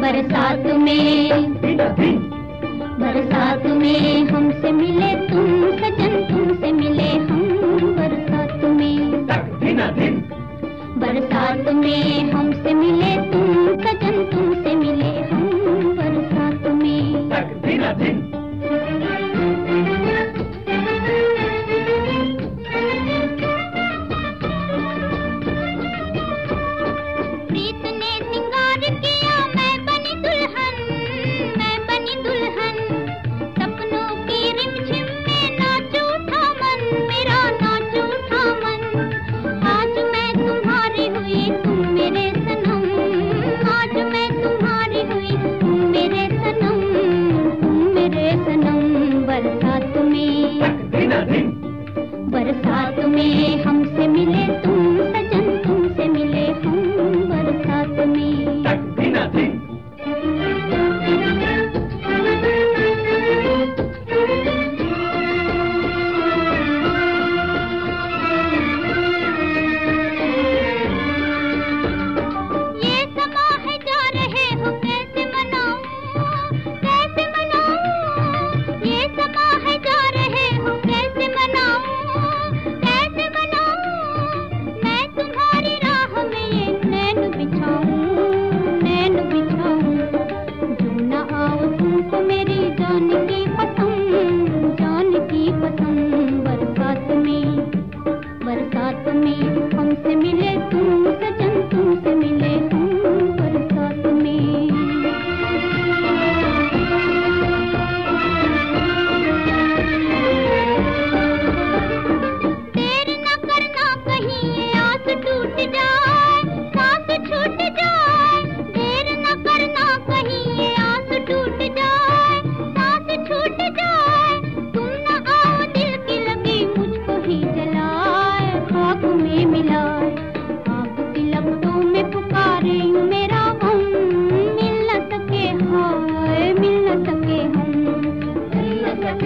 बरसात में बरसात में हमसे मिले तुम, सजन तुमसे मिले हम बरसात में। बरसात में हमसे मिले प्रीत ने सिंगार किया मैं बनी दुल्हन मैं बनी दुल्हन। सपनों की रिमझिम में नाच उठा मन मेरा नाच उठा मन। आज मैं तुम्हारी हुई तुम मेरे सनम। आज मैं तुम्हारी हुई तुम मेरे सनम। तुम मेरे सनम बरसात में। बरसात में हमसे मिले तुम की